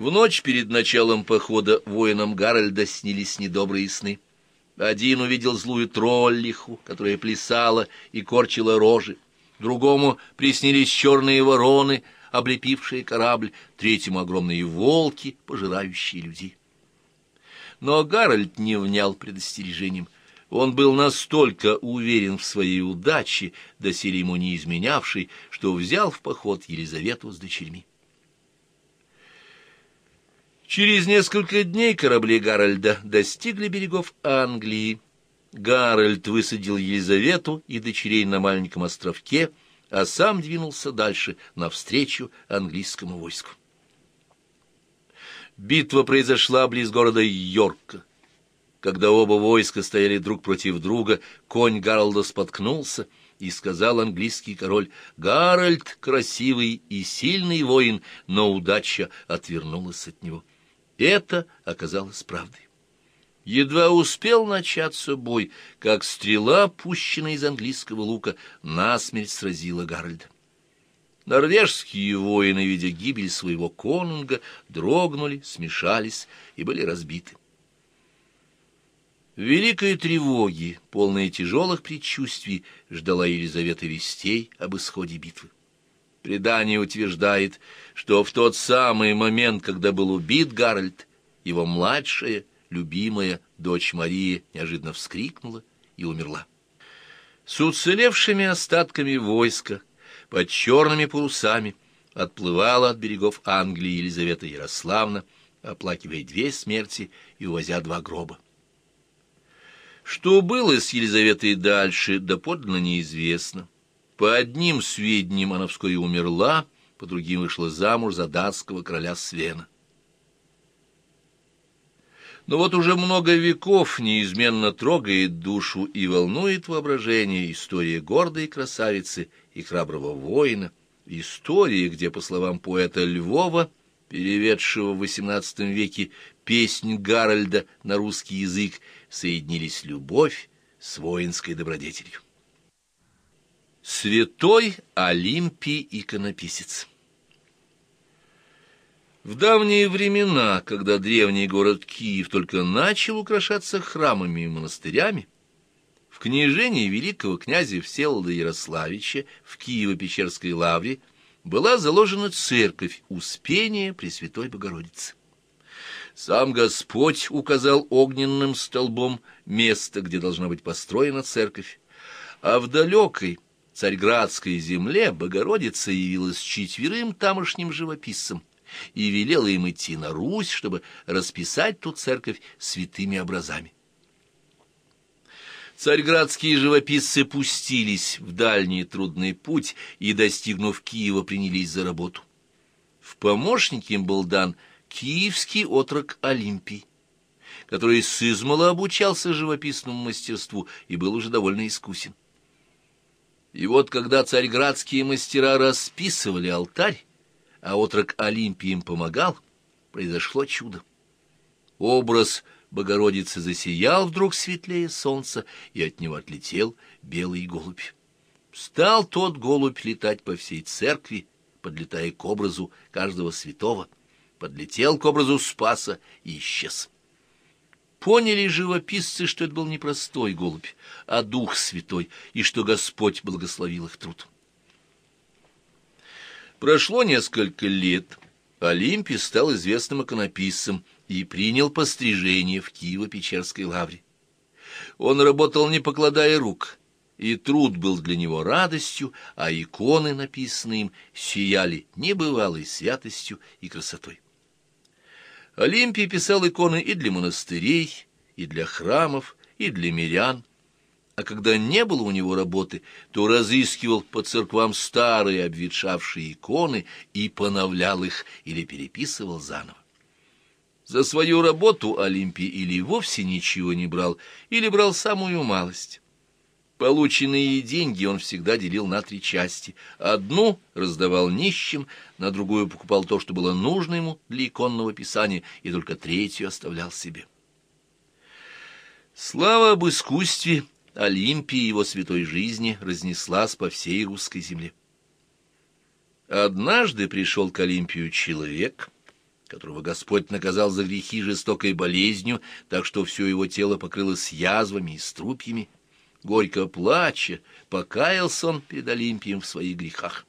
В ночь перед началом похода воинам Гарольда снились недобрые сны. Один увидел злую троллиху, которая плясала и корчила рожи. Другому приснились черные вороны, облепившие корабль, третьему огромные волки, пожирающие людей. Но Гарольд не внял предостережением. Он был настолько уверен в своей удаче, доселе ему не изменявшей, что взял в поход Елизавету с дочерьми. Через несколько дней корабли Гарольда достигли берегов Англии. Гарольд высадил Елизавету и дочерей на маленьком островке, а сам двинулся дальше, навстречу английскому войску. Битва произошла близ города Йорка. Когда оба войска стояли друг против друга, конь Гарольда споткнулся, и сказал английский король, «Гарольд — красивый и сильный воин, но удача отвернулась от него». Это оказалось правдой. Едва успел начаться бой, как стрела, пущенная из английского лука, насмерть сразила Гарольда. Норвежские воины, видя гибель своего конунга, дрогнули, смешались и были разбиты. В великой тревоге, полной тяжелых предчувствий, ждала Елизавета вестей об исходе битвы. Предание утверждает, что в тот самый момент, когда был убит Гарольд, его младшая, любимая дочь Мария неожиданно вскрикнула и умерла. С уцелевшими остатками войска, под черными парусами, отплывала от берегов Англии Елизавета Ярославна, оплакивая две смерти и увозя два гроба. Что было с Елизаветой дальше, доподлинно неизвестно. По одним сведениям она вскоре умерла, по другим вышла замуж за датского короля Свена. Но вот уже много веков неизменно трогает душу и волнует воображение история гордой красавицы и храброго воина, история, где, по словам поэта Львова, переведшего в XVIII веке песнь Гарольда на русский язык, соединились любовь с воинской добродетелью. Святой Олимпий иконописец В давние времена, когда древний город Киев только начал украшаться храмами и монастырями, в княжении великого князя Всеволода Ярославича в Киево-Печерской лавре была заложена церковь Успения Пресвятой Богородицы. Сам Господь указал огненным столбом место, где должна быть построена церковь, а в далекой, царьградской земле Богородица явилась четверым тамошним живописцам и велела им идти на Русь, чтобы расписать ту церковь святыми образами. Царьградские живописцы пустились в дальний трудный путь и, достигнув Киева, принялись за работу. В помощники им был дан киевский отрок Олимпий, который с измала обучался живописному мастерству и был уже довольно искусен. И вот когда царьградские мастера расписывали алтарь, а отрок Олимпий им помогал, произошло чудо. Образ Богородицы засиял вдруг светлее солнца, и от него отлетел белый голубь. Стал тот голубь летать по всей церкви, подлетая к образу каждого святого, подлетел к образу Спаса и исчез. Поняли живописцы, что это был не простой голубь, а Дух Святой, и что Господь благословил их труд. Прошло несколько лет. Олимпий стал известным иконописцем и принял пострижение в Киево-Печерской лавре. Он работал, не покладая рук, и труд был для него радостью, а иконы, написанные им, сияли небывалой святостью и красотой. Олимпий писал иконы и для монастырей, и для храмов, и для мирян. А когда не было у него работы, то разыскивал по церквам старые обветшавшие иконы и поновлял их или переписывал заново. За свою работу Олимпий или вовсе ничего не брал, или брал самую малость. Полученные деньги он всегда делил на три части. Одну раздавал нищим, на другую покупал то, что было нужно ему для иконного писания, и только третью оставлял себе. Слава об искусстве Олимпии его святой жизни разнеслась по всей русской земле. Однажды пришел к Олимпию человек, которого Господь наказал за грехи жестокой болезнью, так что все его тело покрылось язвами и струпьями. Горько плача, покаялся он перед Олимпием в своих грехах.